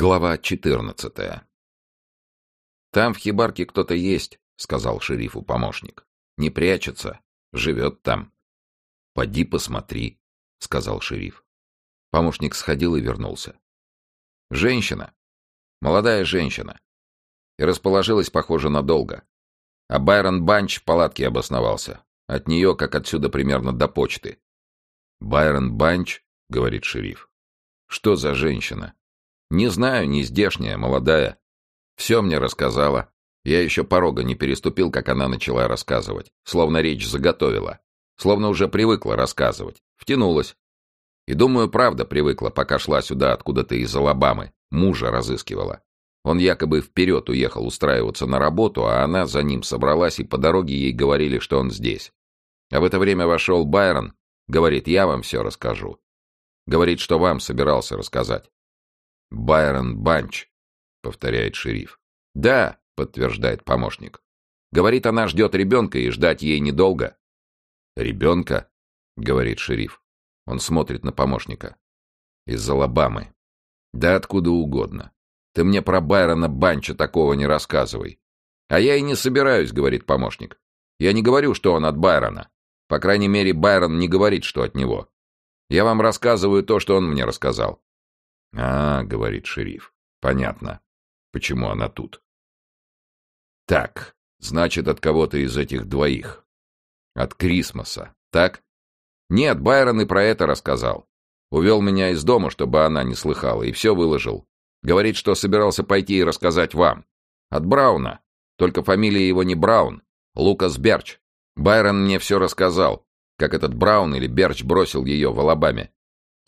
Глава 14 «Там в хибарке кто-то есть», — сказал шерифу помощник. «Не прячется. Живет там». «Поди посмотри», — сказал шериф. Помощник сходил и вернулся. «Женщина. Молодая женщина. И расположилась, похоже, надолго. А Байрон Банч в палатке обосновался. От нее, как отсюда, примерно до почты». «Байрон Банч?» — говорит шериф. «Что за женщина?» Не знаю, не здешняя, молодая. Все мне рассказала. Я еще порога не переступил, как она начала рассказывать. Словно речь заготовила. Словно уже привыкла рассказывать. Втянулась. И думаю, правда привыкла, пока шла сюда откуда-то из Алабамы. Мужа разыскивала. Он якобы вперед уехал устраиваться на работу, а она за ним собралась, и по дороге ей говорили, что он здесь. А в это время вошел Байрон, говорит, я вам все расскажу. Говорит, что вам собирался рассказать. «Байрон Банч», — повторяет шериф. «Да», — подтверждает помощник. «Говорит, она ждет ребенка, и ждать ей недолго». «Ребенка?» — говорит шериф. Он смотрит на помощника. «Из Алабамы». «Да откуда угодно. Ты мне про Байрона Банча такого не рассказывай». «А я и не собираюсь», — говорит помощник. «Я не говорю, что он от Байрона. По крайней мере, Байрон не говорит, что от него. Я вам рассказываю то, что он мне рассказал. «А, — говорит шериф, — понятно, почему она тут». «Так, значит, от кого-то из этих двоих. От Крисмоса, так?» «Нет, Байрон и про это рассказал. Увел меня из дома, чтобы она не слыхала, и все выложил. Говорит, что собирался пойти и рассказать вам. От Брауна. Только фамилия его не Браун. Лукас Берч. Байрон мне все рассказал, как этот Браун или Берч бросил ее в Алабаме.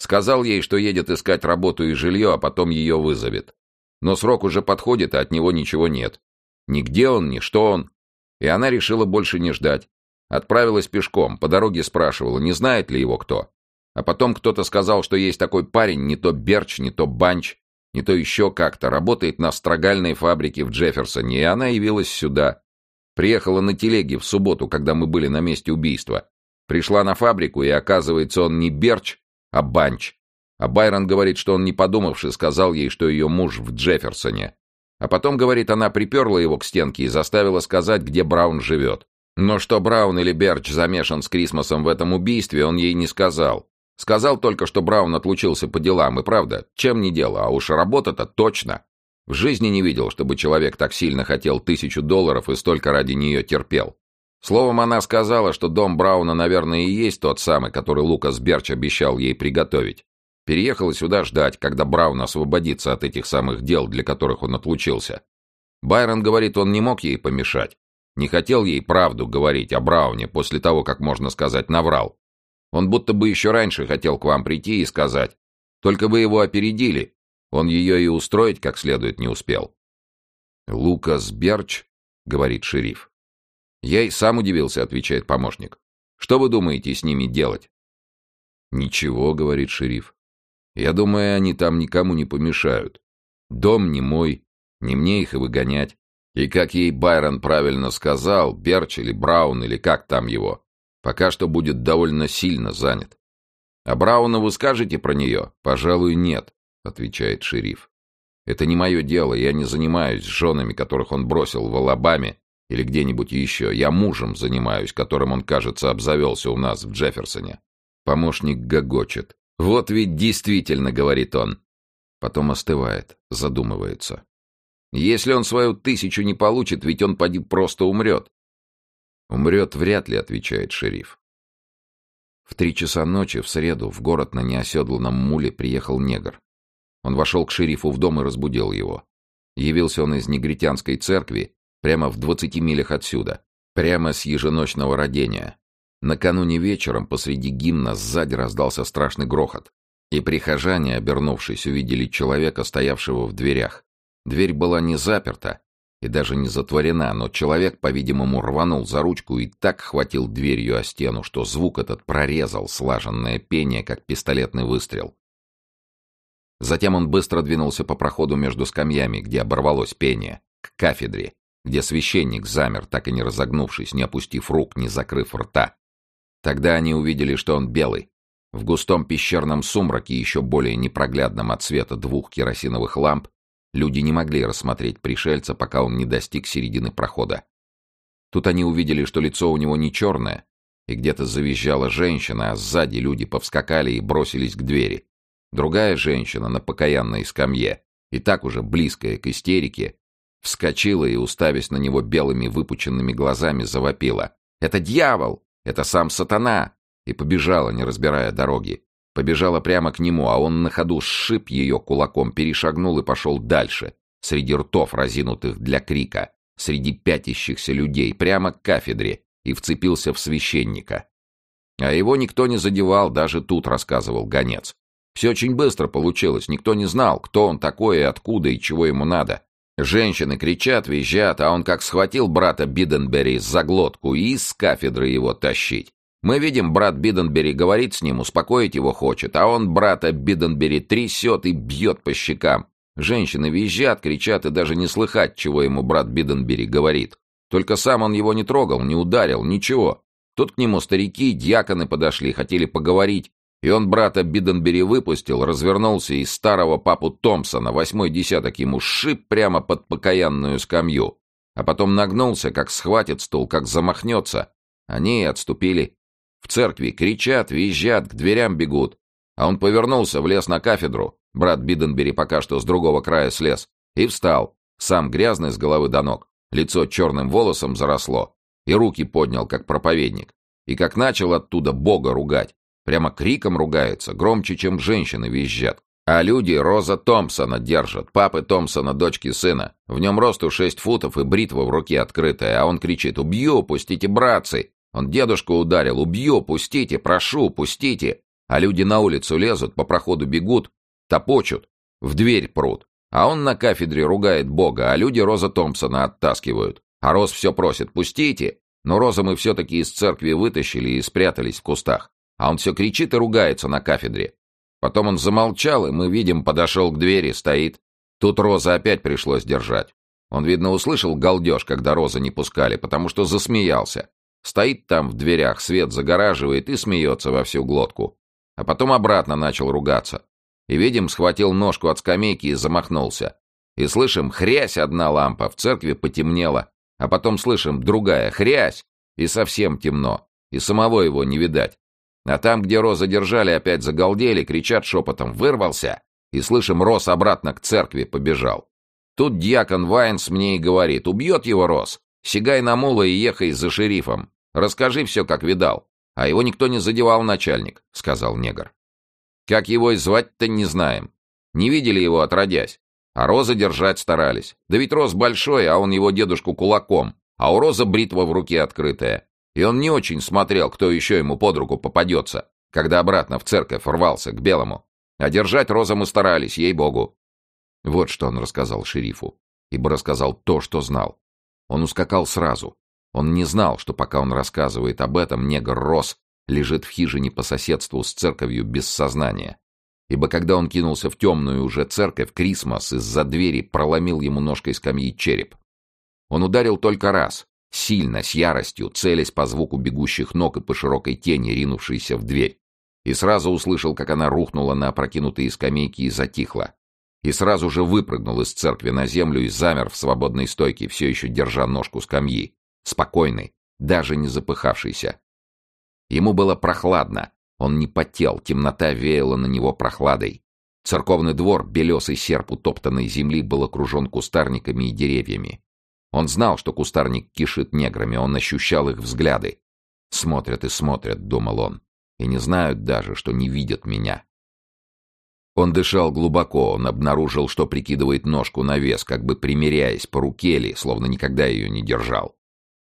Сказал ей, что едет искать работу и жилье, а потом ее вызовет. Но срок уже подходит, а от него ничего нет. Ни где он, ни что он. И она решила больше не ждать. Отправилась пешком, по дороге спрашивала, не знает ли его кто. А потом кто-то сказал, что есть такой парень, не то Берч, не то Банч, не то еще как-то, работает на строгальной фабрике в Джефферсоне, и она явилась сюда. Приехала на телеге в субботу, когда мы были на месте убийства. Пришла на фабрику, и оказывается, он не Берч, а Банч. А Байрон говорит, что он, не подумавши, сказал ей, что ее муж в Джефферсоне. А потом, говорит, она приперла его к стенке и заставила сказать, где Браун живет. Но что Браун или Берч замешан с Крисмосом в этом убийстве, он ей не сказал. Сказал только, что Браун отлучился по делам, и правда, чем не дело, а уж работа-то точно. В жизни не видел, чтобы человек так сильно хотел тысячу долларов и столько ради нее терпел. Словом, она сказала, что дом Брауна, наверное, и есть тот самый, который Лукас Берч обещал ей приготовить. Переехала сюда ждать, когда Браун освободится от этих самых дел, для которых он отлучился. Байрон говорит, он не мог ей помешать. Не хотел ей правду говорить о Брауне после того, как, можно сказать, наврал. Он будто бы еще раньше хотел к вам прийти и сказать. Только вы его опередили. Он ее и устроить как следует не успел. «Лукас Берч», — говорит шериф, «Я и сам удивился», — отвечает помощник. «Что вы думаете с ними делать?» «Ничего», — говорит шериф. «Я думаю, они там никому не помешают. Дом не мой, не мне их и выгонять. И как ей Байрон правильно сказал, Берч или Браун или как там его, пока что будет довольно сильно занят. А Брауна вы скажете про нее? Пожалуй, нет, отвечает шериф. Это не мое дело, я не занимаюсь женами, которых он бросил в Алабаме или где-нибудь еще. Я мужем занимаюсь, которым он, кажется, обзавелся у нас в Джефферсоне. Помощник гогочет. Вот ведь действительно, говорит он. Потом остывает, задумывается. Если он свою тысячу не получит, ведь он поди просто умрет. Умрет вряд ли, отвечает шериф. В три часа ночи в среду в город на неоседланном муле приехал негр. Он вошел к шерифу в дом и разбудил его. Явился он из негритянской церкви Прямо в двадцати милях отсюда. Прямо с еженочного родения. Накануне вечером посреди гимна сзади раздался страшный грохот. И прихожане, обернувшись, увидели человека, стоявшего в дверях. Дверь была не заперта и даже не затворена, но человек, по-видимому, рванул за ручку и так хватил дверью о стену, что звук этот прорезал слаженное пение, как пистолетный выстрел. Затем он быстро двинулся по проходу между скамьями, где оборвалось пение, к кафедре, где священник замер, так и не разогнувшись, не опустив рук, не закрыв рта. Тогда они увидели, что он белый. В густом пещерном сумраке, еще более непроглядном от света двух керосиновых ламп, Люди не могли рассмотреть пришельца, пока он не достиг середины прохода. Тут они увидели, что лицо у него не черное, и где-то завизжала женщина, а сзади люди повскакали и бросились к двери. Другая женщина на покаянной скамье, и так уже близкая к истерике, вскочила и, уставясь на него белыми выпученными глазами, завопила. «Это дьявол! Это сам сатана!» И побежала, не разбирая дороги. Побежала прямо к нему, а он на ходу сшиб ее кулаком, перешагнул и пошел дальше, среди ртов, разинутых для крика, среди пятящихся людей, прямо к кафедре, и вцепился в священника. А его никто не задевал, даже тут, рассказывал гонец. Все очень быстро получилось, никто не знал, кто он такой и откуда и чего ему надо. Женщины кричат, визжат, а он как схватил брата Биденбери за глотку и из кафедры его тащить. Мы видим, брат Биденбери говорит с ним, успокоить его хочет, а он брата Биденбери трясет и бьет по щекам. Женщины визжат, кричат и даже не слыхать, чего ему брат Биденбери говорит. Только сам он его не трогал, не ударил, ничего. Тут к нему старики, дьяконы подошли, хотели поговорить, и он брата Биденбери выпустил, развернулся и старого папу Томпсона, восьмой десяток ему шип прямо под покаянную скамью. А потом нагнулся, как схватит стул, как замахнется. Они и отступили. В церкви кричат, визжат, к дверям бегут. А он повернулся, влез на кафедру. Брат Биденбери пока что с другого края слез. И встал, сам грязный с головы до ног. Лицо черным волосом заросло. И руки поднял, как проповедник. И как начал оттуда Бога ругать. Прямо криком ругается, громче, чем женщины визжат. А люди Роза Томпсона держат, папы Томпсона, дочки сына. В нем росту шесть футов и бритва в руке открытая, а он кричит «Убью, пустите, братцы!» Он дедушку ударил. «Убью! Пустите! Прошу! Пустите!» А люди на улицу лезут, по проходу бегут, топочут, в дверь прут. А он на кафедре ругает Бога, а люди Роза Томпсона оттаскивают. А Роз все просит «Пустите!» Но Роза мы все-таки из церкви вытащили и спрятались в кустах. А он все кричит и ругается на кафедре. Потом он замолчал, и мы видим, подошел к двери, стоит. Тут Роза опять пришлось держать. Он, видно, услышал галдеж, когда Роза не пускали, потому что засмеялся. Стоит там в дверях, свет загораживает и смеется во всю глотку. А потом обратно начал ругаться. И, видим, схватил ножку от скамейки и замахнулся. И слышим, хрясь одна лампа, в церкви потемнело. А потом слышим, другая, хрясь, и совсем темно. И самого его не видать. А там, где Роза держали, опять загалдели, кричат шепотом «Вырвался!» И слышим, Рос обратно к церкви побежал. Тут дьякон Вайнс мне и говорит «Убьет его Рос, Сигай на мула и ехай за шерифом. Расскажи все, как видал. А его никто не задевал, начальник», — сказал негр. «Как его и звать-то не знаем. Не видели его отродясь. А Роза держать старались. Да ведь Роз большой, а он его дедушку кулаком. А у Роза бритва в руке открытая. И он не очень смотрел, кто еще ему под руку попадется, когда обратно в церковь рвался к белому. А держать Роза мы старались, ей-богу. Вот что он рассказал шерифу. Ибо рассказал то, что знал. Он ускакал сразу. Он не знал, что пока он рассказывает об этом, негр Рос лежит в хижине по соседству с церковью без сознания. Ибо когда он кинулся в темную уже церковь, Крисмас из-за двери проломил ему ножкой скамьи череп. Он ударил только раз, сильно, с яростью, целясь по звуку бегущих ног и по широкой тени, ринувшейся в дверь. И сразу услышал, как она рухнула на опрокинутые скамейки и затихла и сразу же выпрыгнул из церкви на землю и замер в свободной стойке, все еще держа ножку скамьи, спокойный, даже не запыхавшийся. Ему было прохладно, он не потел, темнота веяла на него прохладой. Церковный двор, белесый серп утоптанной земли, был окружен кустарниками и деревьями. Он знал, что кустарник кишит неграми, он ощущал их взгляды. «Смотрят и смотрят», — думал он, — «и не знают даже, что не видят меня». Он дышал глубоко, он обнаружил, что прикидывает ножку на вес, как бы примеряясь, по руке ли, словно никогда ее не держал.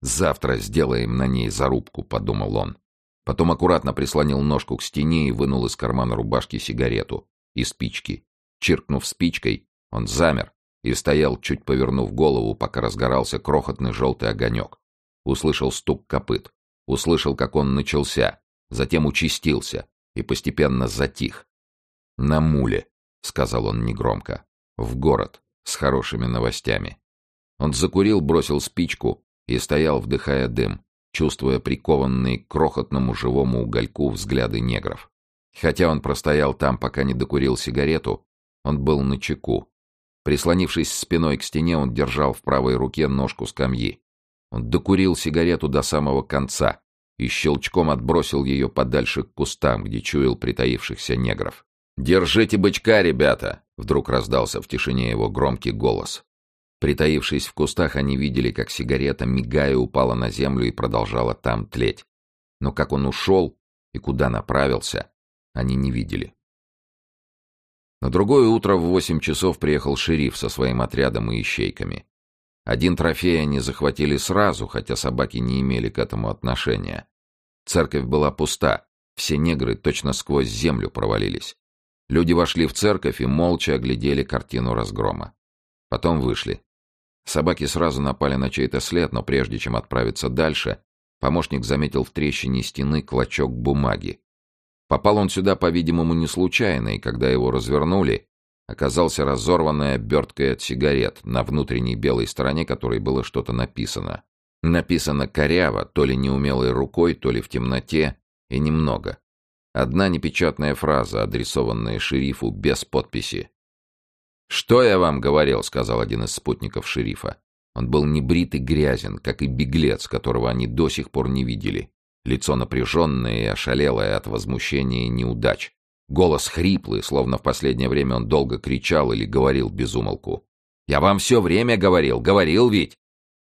«Завтра сделаем на ней зарубку», — подумал он. Потом аккуратно прислонил ножку к стене и вынул из кармана рубашки сигарету и спички. Чиркнув спичкой, он замер и стоял, чуть повернув голову, пока разгорался крохотный желтый огонек. Услышал стук копыт. Услышал, как он начался, затем участился и постепенно затих, «На муле», — сказал он негромко. «В город, с хорошими новостями». Он закурил, бросил спичку и стоял, вдыхая дым, чувствуя прикованные к крохотному живому угольку взгляды негров. Хотя он простоял там, пока не докурил сигарету, он был на чеку. Прислонившись спиной к стене, он держал в правой руке ножку скамьи. Он докурил сигарету до самого конца и щелчком отбросил ее подальше к кустам, где чуял притаившихся негров. «Держите бычка, ребята!» — вдруг раздался в тишине его громкий голос. Притаившись в кустах, они видели, как сигарета, мигая, упала на землю и продолжала там тлеть. Но как он ушел и куда направился, они не видели. На другое утро в восемь часов приехал шериф со своим отрядом и ищейками. Один трофей они захватили сразу, хотя собаки не имели к этому отношения. Церковь была пуста, все негры точно сквозь землю провалились. Люди вошли в церковь и молча оглядели картину разгрома. Потом вышли. Собаки сразу напали на чей-то след, но прежде чем отправиться дальше, помощник заметил в трещине стены клочок бумаги. Попал он сюда, по-видимому, не случайно, и когда его развернули, оказался разорванной оберткой от сигарет, на внутренней белой стороне которой было что-то написано. Написано коряво, то ли неумелой рукой, то ли в темноте, и немного. Одна непечатная фраза, адресованная шерифу без подписи. «Что я вам говорил?» — сказал один из спутников шерифа. Он был небрит и грязен, как и беглец, которого они до сих пор не видели. Лицо напряженное и ошалелое от возмущения и неудач. Голос хриплый, словно в последнее время он долго кричал или говорил без умолку. «Я вам все время говорил, говорил ведь!»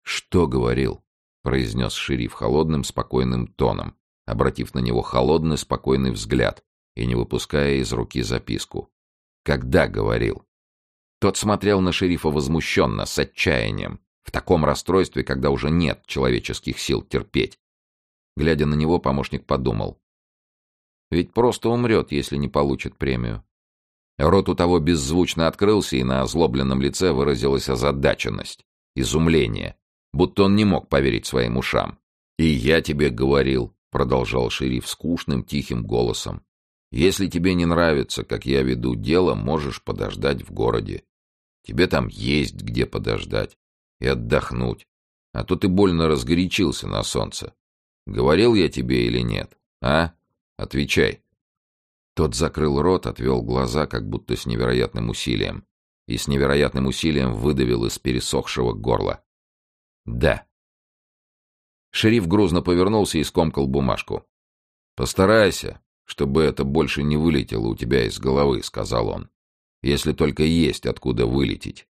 «Что говорил?» — произнес шериф холодным, спокойным тоном, обратив на него холодный, спокойный взгляд и не выпуская из руки записку. «Когда говорил?» Тот смотрел на шерифа возмущенно, с отчаянием, в таком расстройстве, когда уже нет человеческих сил терпеть. Глядя на него, помощник подумал. Ведь просто умрет, если не получит премию. Рот у того беззвучно открылся, и на озлобленном лице выразилась озадаченность, изумление, будто он не мог поверить своим ушам. «И я тебе говорил», — продолжал шериф скучным, тихим голосом, «если тебе не нравится, как я веду дело, можешь подождать в городе. Тебе там есть где подождать и отдохнуть. А то ты больно разгорячился на солнце. Говорил я тебе или нет? А? Отвечай. Тот закрыл рот, отвел глаза, как будто с невероятным усилием. И с невероятным усилием выдавил из пересохшего горла. Да. Шериф грузно повернулся и скомкал бумажку. «Постарайся, чтобы это больше не вылетело у тебя из головы», — сказал он если только есть откуда вылететь.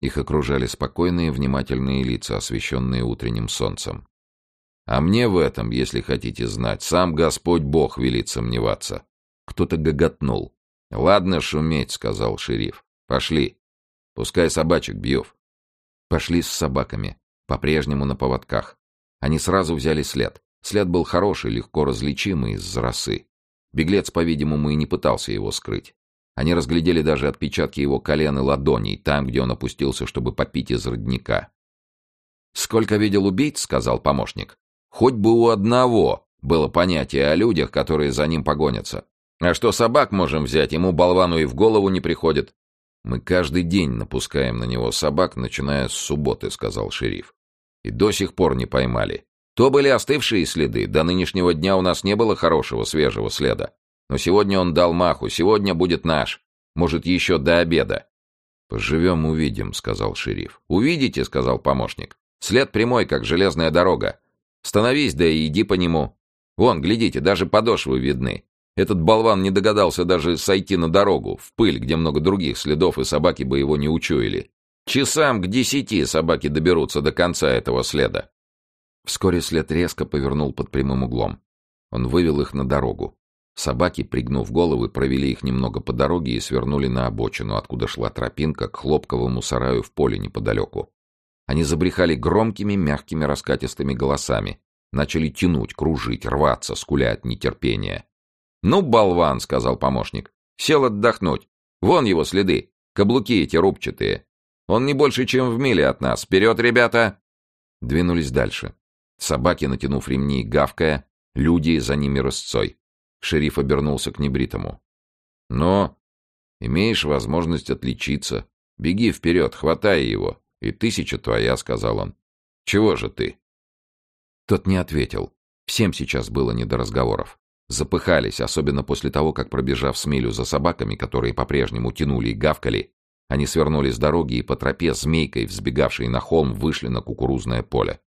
Их окружали спокойные, внимательные лица, освещенные утренним солнцем. А мне в этом, если хотите знать, сам Господь Бог велит сомневаться. Кто-то гоготнул. «Ладно шуметь», — сказал шериф. «Пошли. Пускай собачек бьев». Пошли с собаками, по-прежнему на поводках. Они сразу взяли след. След был хороший, легко различимый из-за росы. Беглец, по-видимому, и не пытался его скрыть. Они разглядели даже отпечатки его колен и ладоней, там, где он опустился, чтобы попить из родника. «Сколько видел убийц?» — сказал помощник. «Хоть бы у одного было понятие о людях, которые за ним погонятся. А что собак можем взять, ему болвану и в голову не приходит». «Мы каждый день напускаем на него собак, начиная с субботы», — сказал шериф. «И до сих пор не поймали. То были остывшие следы, до нынешнего дня у нас не было хорошего свежего следа. Но сегодня он дал маху, сегодня будет наш. Может, еще до обеда. «Поживем, увидим», — сказал шериф. «Увидите», — сказал помощник. «След прямой, как железная дорога. Становись, да и иди по нему. Вон, глядите, даже подошвы видны. Этот болван не догадался даже сойти на дорогу, в пыль, где много других следов, и собаки бы его не учуяли. Часам к десяти собаки доберутся до конца этого следа». Вскоре след резко повернул под прямым углом. Он вывел их на дорогу. Собаки, пригнув головы, провели их немного по дороге и свернули на обочину, откуда шла тропинка к хлопковому сараю в поле неподалеку. Они забрехали громкими, мягкими, раскатистыми голосами. Начали тянуть, кружить, рваться, скуля от нетерпения. «Ну, болван!» — сказал помощник. «Сел отдохнуть. Вон его следы. Каблуки эти рубчатые. Он не больше, чем в миле от нас. Вперед, ребята!» Двинулись дальше. Собаки, натянув ремни, гавкая, люди за ними рысцой. Шериф обернулся к небритому. «Но имеешь возможность отличиться. Беги вперед, хватай его. И тысяча твоя», — сказал он. «Чего же ты?» Тот не ответил. Всем сейчас было не до разговоров. Запыхались, особенно после того, как, пробежав с милю за собаками, которые по-прежнему тянули и гавкали, Они свернули с дороги и по тропе, змейкой, взбегавшей на холм, вышли на кукурузное поле.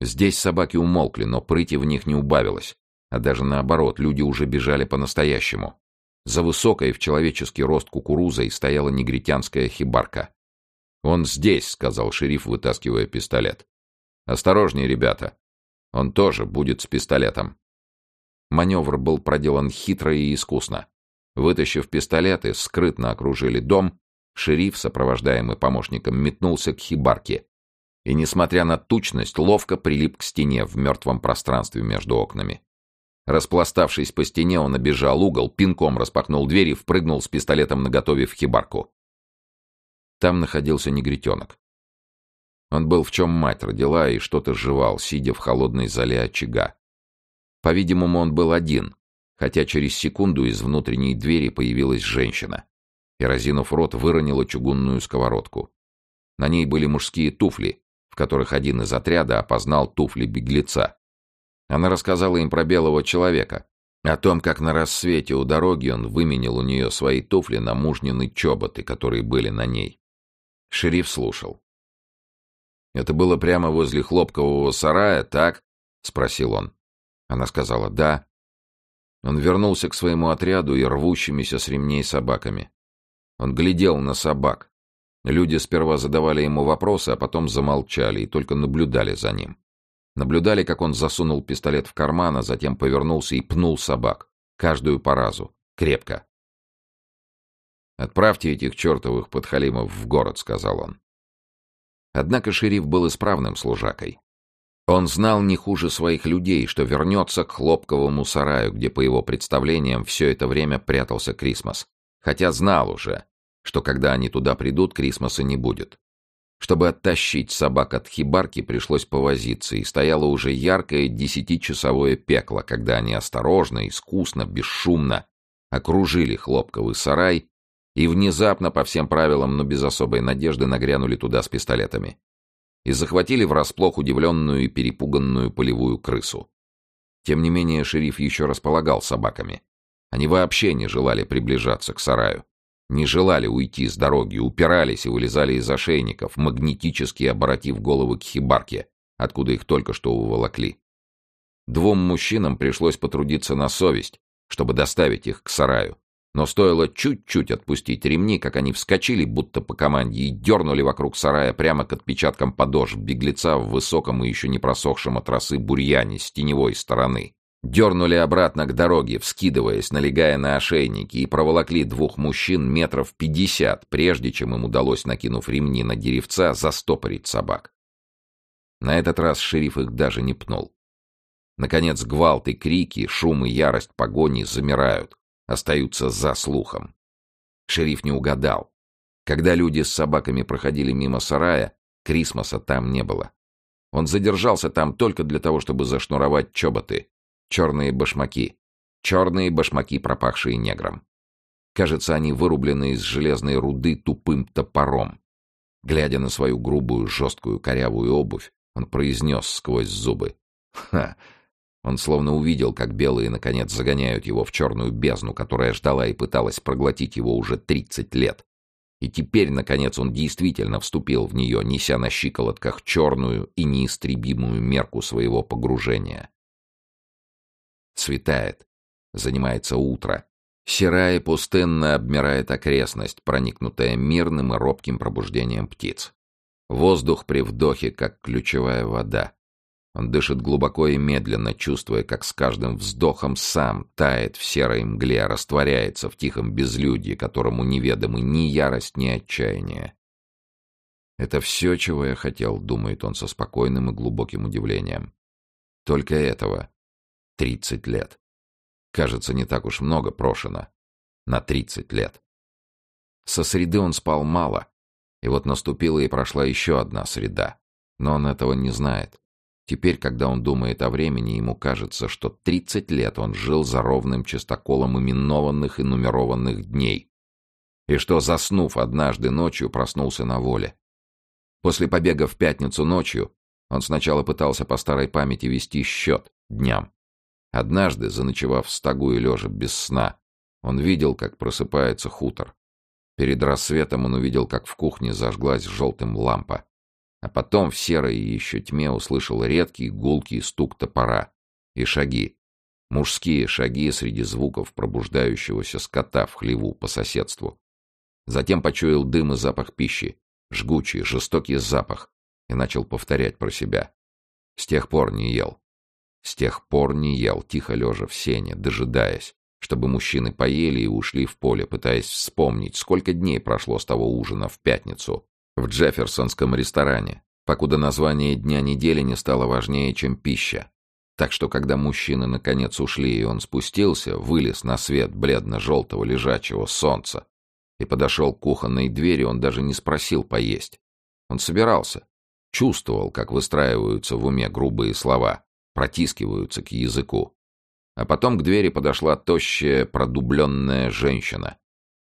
Здесь собаки умолкли, но прыти в них не убавилось. А даже наоборот, люди уже бежали по-настоящему. За высокой в человеческий рост кукурузой стояла негритянская хибарка. «Он здесь», — сказал шериф, вытаскивая пистолет. «Осторожнее, ребята. Он тоже будет с пистолетом». Маневр был проделан хитро и искусно. Вытащив пистолеты, скрытно окружили дом, шериф, сопровождаемый помощником, метнулся к хибарке. И, несмотря на тучность, ловко прилип к стене в мертвом пространстве между окнами. Распластавшись по стене, он обежал угол, пинком распахнул дверь и впрыгнул с пистолетом наготове в хибарку. Там находился негритенок. Он был в чем мать родила и что-то жевал, сидя в холодной зале очага. По-видимому, он был один, хотя через секунду из внутренней двери появилась женщина. И, разинув рот, выронила чугунную сковородку. На ней были мужские туфли, в которых один из отряда опознал туфли беглеца. Она рассказала им про белого человека, о том, как на рассвете у дороги он выменил у нее свои туфли на мужнины чоботы, которые были на ней. Шериф слушал. «Это было прямо возле хлопкового сарая, так?» — спросил он. Она сказала «да». Он вернулся к своему отряду и рвущимися с ремней собаками. Он глядел на собак. Люди сперва задавали ему вопросы, а потом замолчали и только наблюдали за ним. Наблюдали, как он засунул пистолет в карман, а затем повернулся и пнул собак. Каждую по разу. Крепко. «Отправьте этих чертовых подхалимов в город», — сказал он. Однако шериф был исправным служакой. Он знал не хуже своих людей, что вернется к хлопковому сараю, где, по его представлениям, все это время прятался Крисмас. Хотя знал уже, что когда они туда придут, Крисмаса не будет. Чтобы оттащить собак от хибарки, пришлось повозиться, и стояло уже яркое десятичасовое пекло, когда они осторожно, искусно, бесшумно окружили хлопковый сарай и внезапно, по всем правилам, но без особой надежды, нагрянули туда с пистолетами. И захватили врасплох удивленную и перепуганную полевую крысу. Тем не менее, шериф еще располагал собаками. Они вообще не желали приближаться к сараю. Не желали уйти с дороги, упирались и вылезали из ошейников, магнетически оборотив головы к хибарке, откуда их только что уволокли. Двум мужчинам пришлось потрудиться на совесть, чтобы доставить их к сараю. Но стоило чуть-чуть отпустить ремни, как они вскочили, будто по команде, и дернули вокруг сарая прямо к отпечаткам подошв беглеца в высоком и еще не просохшем от росы бурьяне с теневой стороны. Дернули обратно к дороге, вскидываясь, налегая на ошейники, и проволокли двух мужчин метров пятьдесят, прежде чем им удалось, накинув ремни на деревца, застопорить собак. На этот раз шериф их даже не пнул. Наконец гвалт и крики, шум и ярость погони замирают, остаются за слухом. Шериф не угадал. Когда люди с собаками проходили мимо сарая, Крисмоса там не было. Он задержался там только для того, чтобы зашнуровать чоботы, Черные башмаки. Черные башмаки, пропахшие негром. Кажется, они вырублены из железной руды тупым топором. Глядя на свою грубую, жесткую, корявую обувь, он произнес сквозь зубы. «Ха!» Он словно увидел, как белые, наконец, загоняют его в черную бездну, которая ждала и пыталась проглотить его уже тридцать лет. И теперь, наконец, он действительно вступил в нее, неся на щиколотках черную и неистребимую мерку своего погружения. Светает. Занимается утро. Серая и пустынно обмирает окрестность, проникнутая мирным и робким пробуждением птиц. Воздух при вдохе, как ключевая вода. Он дышит глубоко и медленно, чувствуя, как с каждым вздохом сам тает в серой мгле, растворяется в тихом безлюдье, которому неведомы ни ярость, ни отчаяние. «Это все, чего я хотел», — думает он со спокойным и глубоким удивлением. «Только этого. Тридцать лет. Кажется, не так уж много прошено. На тридцать лет. Со среды он спал мало. И вот наступила и прошла еще одна среда. Но он этого не знает. Теперь, когда он думает о времени, ему кажется, что тридцать лет он жил за ровным частоколом именованных и нумерованных дней. И что, заснув однажды ночью, проснулся на воле. После побега в пятницу ночью он сначала пытался по старой памяти вести счет дням. Однажды, заночевав в стогу и лежа без сна, он видел, как просыпается хутор. Перед рассветом он увидел, как в кухне зажглась желтым лампа. А потом в серой еще тьме услышал редкий гулкий стук топора и шаги. Мужские шаги среди звуков пробуждающегося скота в хлеву по соседству. Затем почуял дым и запах пищи, жгучий, жестокий запах, и начал повторять про себя. С тех пор не ел. С тех пор не ел, тихо лежа в сене, дожидаясь, чтобы мужчины поели и ушли в поле, пытаясь вспомнить, сколько дней прошло с того ужина в пятницу в Джефферсонском ресторане, покуда название дня недели не стало важнее, чем пища. Так что, когда мужчины наконец ушли, и он спустился, вылез на свет бледно-желтого лежачего солнца и подошел к кухонной двери, он даже не спросил поесть. Он собирался, чувствовал, как выстраиваются в уме грубые слова, протискиваются к языку. А потом к двери подошла тощая, продубленная женщина.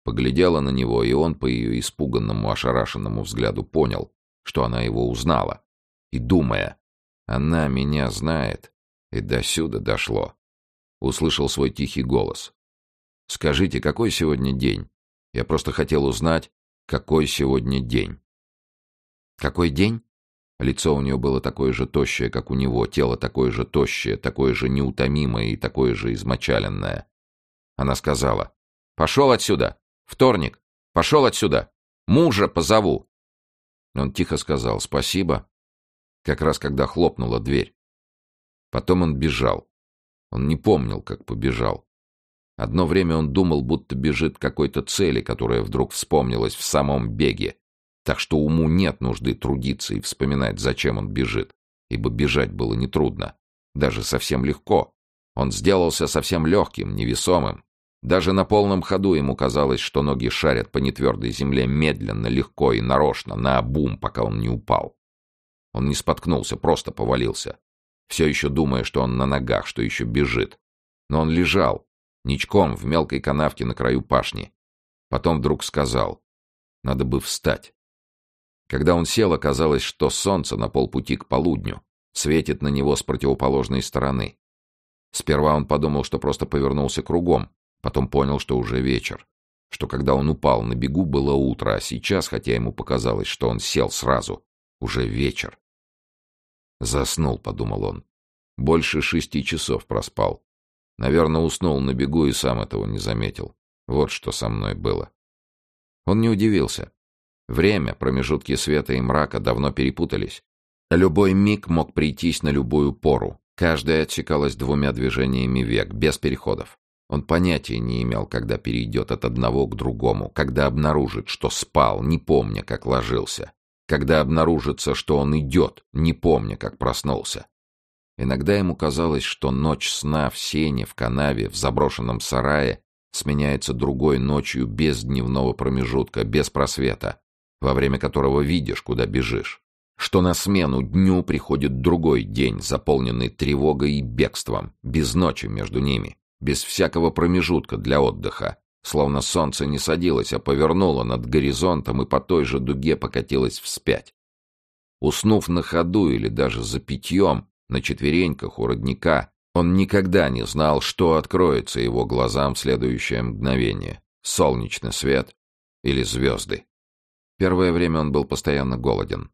Поглядела на него, и он по ее испуганному, ошарашенному взгляду понял, что она его узнала. И, думая, она меня знает, и досюда дошло. Услышал свой тихий голос. «Скажите, какой сегодня день? Я просто хотел узнать, какой сегодня день». «Какой день?» Лицо у нее было такое же тощее, как у него, тело такое же тощее, такое же неутомимое и такое же измочаленное. Она сказала, «Пошел отсюда! Вторник! Пошел отсюда! Мужа позову!» Он тихо сказал «Спасибо», как раз когда хлопнула дверь. Потом он бежал. Он не помнил, как побежал. Одно время он думал, будто бежит к какой-то цели, которая вдруг вспомнилась в самом беге, так что уму нет нужды трудиться и вспоминать, зачем он бежит, ибо бежать было нетрудно, даже совсем легко. Он сделался совсем легким, невесомым. Даже на полном ходу ему казалось, что ноги шарят по нетвердой земле медленно, легко и нарочно, на обум, пока он не упал. Он не споткнулся, просто повалился. Все еще думая, что он на ногах, что еще бежит. Но он лежал, ничком, в мелкой канавке на краю пашни. Потом вдруг сказал, надо бы встать. Когда он сел, оказалось, что солнце на полпути к полудню светит на него с противоположной стороны. Сперва он подумал, что просто повернулся кругом, потом понял, что уже вечер, что когда он упал на бегу, было утро, а сейчас, хотя ему показалось, что он сел сразу, уже вечер. «Заснул», — подумал он. «Больше шести часов проспал. Наверное, уснул на бегу и сам этого не заметил. Вот что со мной было». Он не удивился. Время, промежутки света и мрака давно перепутались. Любой миг мог прийтись на любую пору. Каждая отсекалась двумя движениями век, без переходов. Он понятия не имел, когда перейдет от одного к другому, когда обнаружит, что спал, не помня, как ложился, когда обнаружится, что он идет, не помня, как проснулся. Иногда ему казалось, что ночь сна в сене, в канаве, в заброшенном сарае сменяется другой ночью без дневного промежутка, без просвета, во время которого видишь, куда бежишь. Что на смену дню приходит другой день, заполненный тревогой и бегством, без ночи между ними, без всякого промежутка для отдыха, словно солнце не садилось, а повернуло над горизонтом и по той же дуге покатилось вспять. Уснув на ходу или даже за питьем, на четвереньках у родника, он никогда не знал, что откроется его глазам в следующее мгновение — солнечный свет или звезды. Первое время он был постоянно голоден.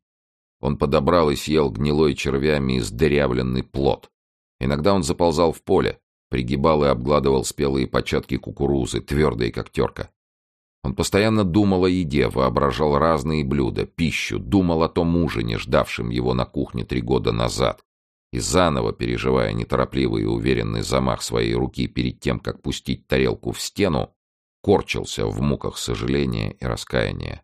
Он подобрал и съел гнилой червями издырявленный плод. Иногда он заползал в поле, пригибал и обгладывал спелые початки кукурузы, твердые, как терка. Он постоянно думал о еде, воображал разные блюда, пищу, думал о том ужине, ждавшем его на кухне три года назад, и заново, переживая неторопливый и уверенный замах своей руки перед тем, как пустить тарелку в стену, корчился в муках сожаления и раскаяния.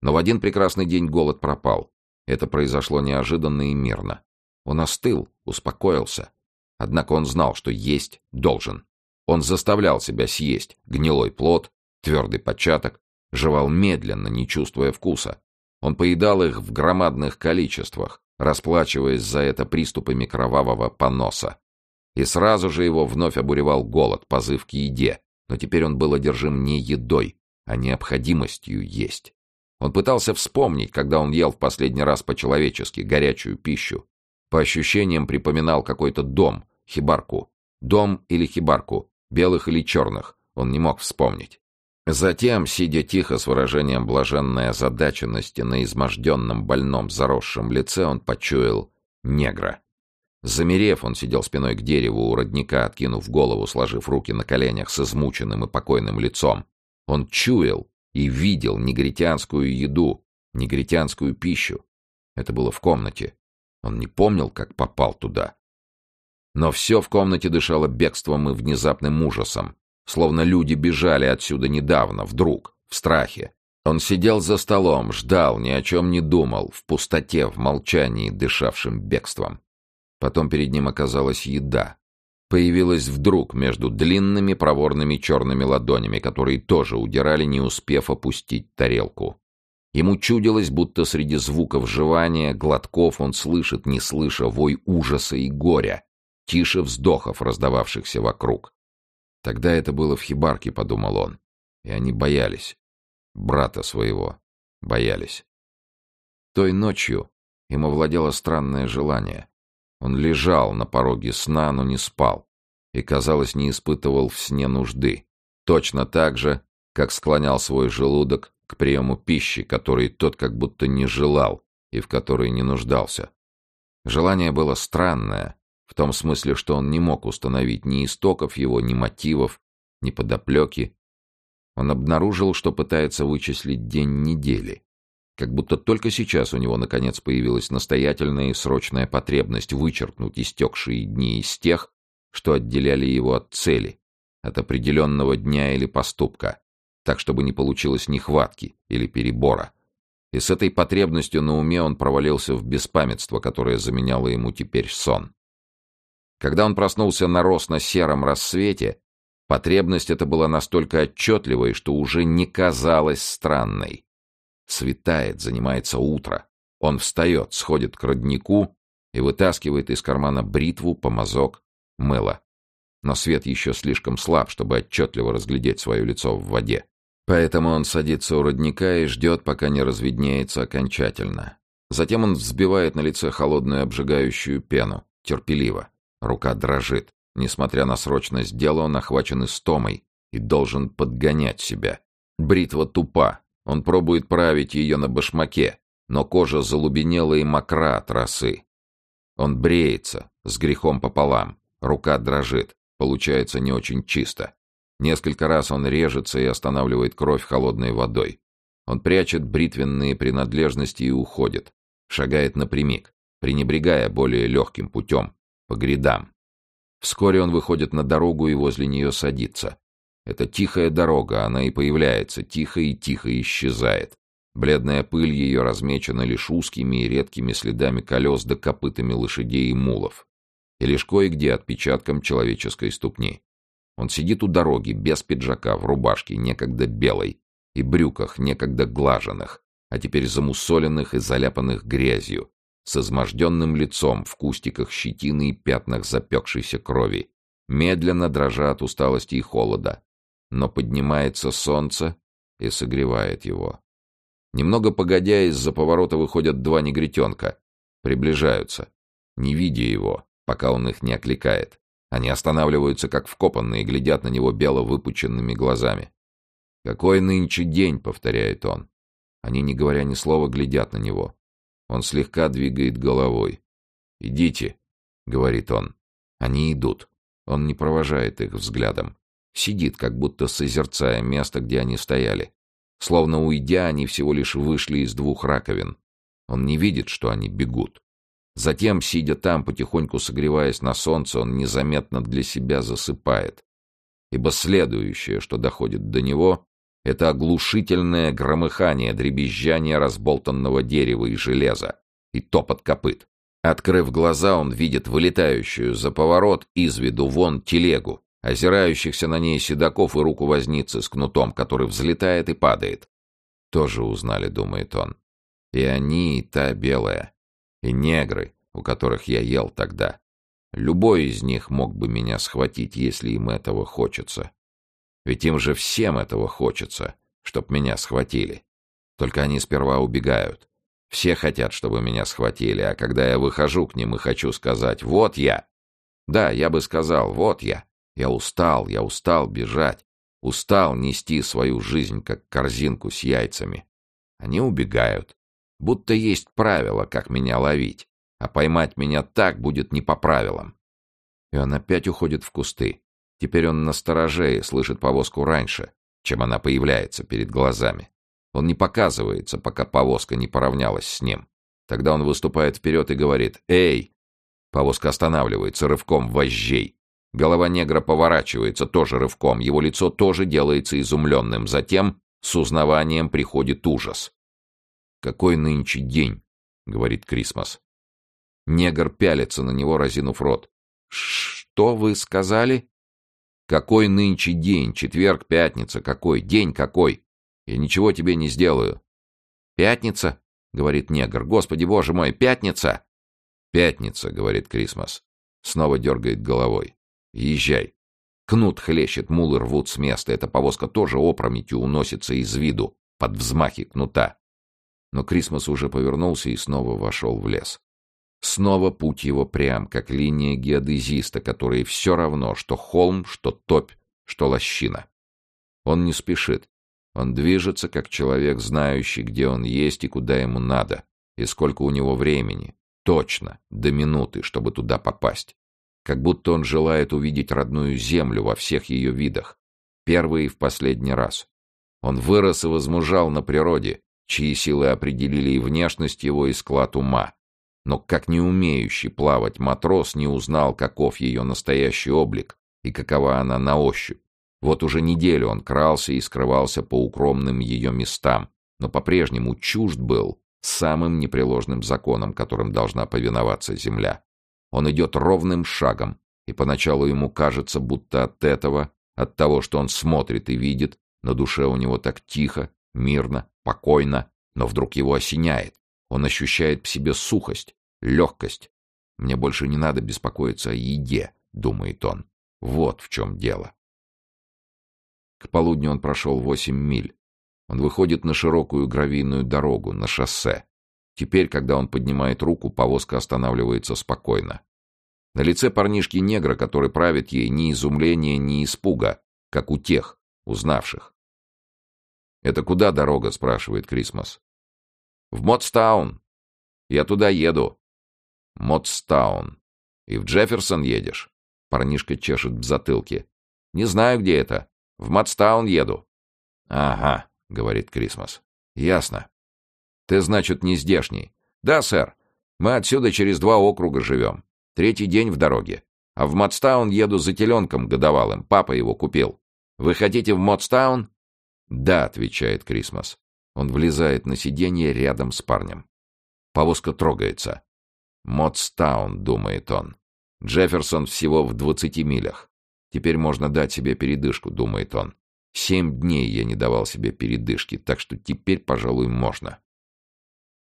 Но в один прекрасный день голод пропал. Это произошло неожиданно и мирно. Он остыл, успокоился. Однако он знал, что есть должен. Он заставлял себя съесть гнилой плод, твердый початок, жевал медленно, не чувствуя вкуса. Он поедал их в громадных количествах, расплачиваясь за это приступами кровавого поноса. И сразу же его вновь обуревал голод, позыв к еде, но теперь он был одержим не едой, а необходимостью есть. Он пытался вспомнить, когда он ел в последний раз по-человечески горячую пищу. По ощущениям припоминал какой-то дом, хибарку. Дом или хибарку, белых или черных, он не мог вспомнить. Затем, сидя тихо с выражением блаженной озадаченности на изможденном больном заросшем лице, он почуял негра. Замерев, он сидел спиной к дереву у родника, откинув голову, сложив руки на коленях с измученным и покойным лицом. Он чуял и видел негритянскую еду, негритянскую пищу. Это было в комнате. Он не помнил, как попал туда. Но все в комнате дышало бегством и внезапным ужасом. Словно люди бежали отсюда недавно, вдруг, в страхе. Он сидел за столом, ждал, ни о чем не думал, в пустоте, в молчании, дышавшим бегством. Потом перед ним оказалась еда. Появилась вдруг между длинными проворными черными ладонями, которые тоже удирали, не успев опустить тарелку. Ему чудилось, будто среди звуков жевания, глотков он слышит, не слыша, вой ужаса и горя, тише вздохов, раздававшихся вокруг. Тогда это было в хибарке, подумал он. И они боялись. Брата своего. Боялись. Той ночью им овладело странное желание. Он лежал на пороге сна, но не спал. И, казалось, не испытывал в сне нужды. Точно так же, как склонял свой желудок к приему пищи, который тот как будто не желал и в которой не нуждался. Желание было странное, в том смысле, что он не мог установить ни истоков его, ни мотивов, ни подоплеки. Он обнаружил, что пытается вычислить день недели. Как будто только сейчас у него наконец появилась настоятельная и срочная потребность вычеркнуть истекшие дни из тех, что отделяли его от цели, от определенного дня или поступка, так чтобы не получилось нехватки или перебора. И с этой потребностью на уме он провалился в беспамятство, которое заменяло ему теперь сон. Когда он проснулся на росно-сером рассвете, потребность эта была настолько отчетливой, что уже не казалась странной. Светает, занимается утро. Он встает, сходит к роднику и вытаскивает из кармана бритву, помазок, мыло. Но свет еще слишком слаб, чтобы отчетливо разглядеть свое лицо в воде. Поэтому он садится у родника и ждет, пока не разведнеется окончательно. Затем он взбивает на лице холодную обжигающую пену, терпеливо. Рука дрожит. Несмотря на срочность дела, он охвачен истомой и должен подгонять себя. Бритва тупа. Он пробует править ее на башмаке, но кожа залубенела и мокра от росы. Он бреется, с грехом пополам. Рука дрожит. Получается не очень чисто. Несколько раз он режется и останавливает кровь холодной водой. Он прячет бритвенные принадлежности и уходит. Шагает напрямик, пренебрегая более легким путем, по грядам. Вскоре он выходит на дорогу и возле нее садится. Это тихая дорога, она и появляется, тихо и тихо исчезает. Бледная пыль ее размечена лишь узкими и редкими следами колес да копытами лошадей и мулов. И лишь кое-где отпечатком человеческой ступни. Он сидит у дороги, без пиджака, в рубашке, некогда белой, и брюках, некогда глаженных, а теперь замусоленных и заляпанных грязью, с изможденным лицом в кустиках щетины и пятнах запекшейся крови, медленно дрожа от усталости и холода. Но поднимается солнце и согревает его. Немного погодя, из-за поворота выходят два негритенка. Приближаются, не видя его, пока он их не окликает. Они останавливаются, как вкопанные, глядят на него бело выпученными глазами. «Какой нынче день?» — повторяет он. Они, не говоря ни слова, глядят на него. Он слегка двигает головой. «Идите», — говорит он. Они идут. Он не провожает их взглядом. Сидит, как будто созерцая место, где они стояли. Словно уйдя, они всего лишь вышли из двух раковин. Он не видит, что они бегут. Затем, сидя там, потихоньку согреваясь на солнце, он незаметно для себя засыпает. Ибо следующее, что доходит до него, это оглушительное громыхание, дребезжание разболтанного дерева и железа и топот копыт. Открыв глаза, он видит вылетающую за поворот из виду вон телегу, озирающихся на ней седаков и руку возницы с кнутом, который взлетает и падает. Тоже узнали, думает он. И они, и та белая, и негры, у которых я ел тогда. Любой из них мог бы меня схватить, если им этого хочется. Ведь им же всем этого хочется, чтоб меня схватили. Только они сперва убегают. Все хотят, чтобы меня схватили, а когда я выхожу к ним и хочу сказать «вот я», да, я бы сказал «вот я», я устал, я устал бежать, Устал нести свою жизнь, как корзинку с яйцами. Они убегают. Будто есть правило, как меня ловить. А поймать меня так будет не по правилам. И он опять уходит в кусты. Теперь он на стороже и слышит повозку раньше, чем она появляется перед глазами. Он не показывается, пока повозка не поравнялась с ним. Тогда он выступает вперед и говорит «Эй!». Повозка останавливается рывком вожжей. Голова негра поворачивается тоже рывком, его лицо тоже делается изумленным. Затем с узнаванием приходит ужас. «Какой нынче день?» — говорит Крисмас. Негр пялится на него, разинув рот. «Что вы сказали?» «Какой нынче день? Четверг, пятница. Какой? День какой? Я ничего тебе не сделаю». «Пятница?» — говорит негр. «Господи, боже мой, пятница!» «Пятница», — говорит Крисмас. Снова дергает головой. Езжай. Кнут хлещет, мулы рвут с места. Эта повозка тоже опрометью уносится из виду под взмахи кнута. Но Крисмас уже повернулся и снова вошел в лес. Снова путь его прям, как линия геодезиста, который все равно, что холм, что топь, что лощина. Он не спешит. Он движется, как человек, знающий, где он есть и куда ему надо, и сколько у него времени. Точно, до минуты, чтобы туда попасть как будто он желает увидеть родную землю во всех ее видах, первый и в последний раз. Он вырос и возмужал на природе, чьи силы определили и внешность его, и склад ума. Но как не умеющий плавать матрос не узнал, каков ее настоящий облик и какова она на ощупь. Вот уже неделю он крался и скрывался по укромным ее местам, но по-прежнему чужд был самым непреложным законом, которым должна повиноваться земля. Он идет ровным шагом, и поначалу ему кажется, будто от этого, от того, что он смотрит и видит, на душе у него так тихо, мирно, покойно, но вдруг его осеняет. Он ощущает в себе сухость, легкость. «Мне больше не надо беспокоиться о еде», — думает он. Вот в чем дело. К полудню он прошел восемь миль. Он выходит на широкую гравийную дорогу, на шоссе. Теперь, когда он поднимает руку, повозка останавливается спокойно. На лице парнишки-негра, который правит ей, ни изумления, ни испуга, как у тех, узнавших. «Это куда дорога?» — спрашивает Крисмас. «В Мотстаун. Я туда еду». «Мотстаун. И в Джефферсон едешь?» Парнишка чешет в затылке. «Не знаю, где это. В Мотстаун еду». «Ага», — говорит Крисмас. «Ясно. Ты, значит, не здешний?» «Да, сэр. Мы отсюда через два округа живем. Третий день в дороге. А в Мотстаун еду за теленком годовалым. Папа его купил. Вы хотите в Мотстаун?» «Да», — отвечает Крисмас. Он влезает на сиденье рядом с парнем. Повозка трогается. «Мотстаун», — думает он. «Джефферсон всего в двадцати милях. Теперь можно дать себе передышку», — думает он. «Семь дней я не давал себе передышки, так что теперь, пожалуй, можно».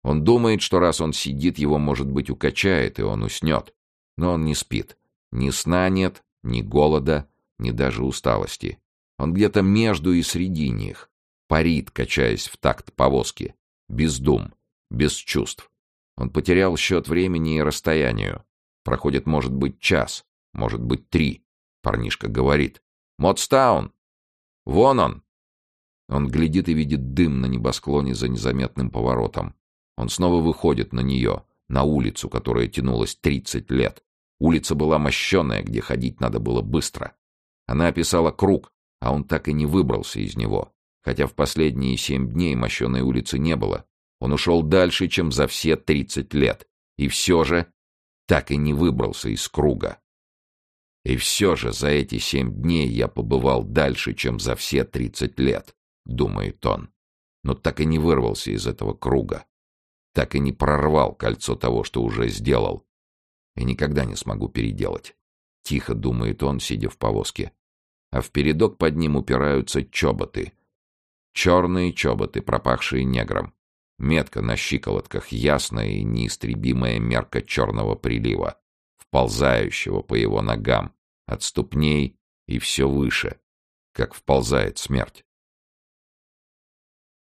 Он думает, что раз он сидит, его, может быть, укачает, и он уснет. Но он не спит. Ни сна нет, ни голода, ни даже усталости. Он где-то между и среди них. Парит, качаясь в такт повозки. Без дум, без чувств. Он потерял счет времени и расстоянию. Проходит, может быть, час, может быть, три. Парнишка говорит. «Модстаун! Вон он!» Он глядит и видит дым на небосклоне за незаметным поворотом. Он снова выходит на нее, на улицу, которая тянулась тридцать лет. Улица была мощеная, где ходить надо было быстро. Она описала круг, а он так и не выбрался из него. Хотя в последние семь дней мощеной улицы не было. Он ушел дальше, чем за все тридцать лет. И все же так и не выбрался из круга. И все же за эти семь дней я побывал дальше, чем за все тридцать лет, думает он. Но так и не вырвался из этого круга. Так и не прорвал кольцо того, что уже сделал и никогда не смогу переделать. Тихо думает он, сидя в повозке. А в передок под ним упираются чоботы. Черные чоботы, пропахшие негром. Метка на щиколотках, ясная и неистребимая мерка черного прилива, вползающего по его ногам, от ступней и все выше, как вползает смерть.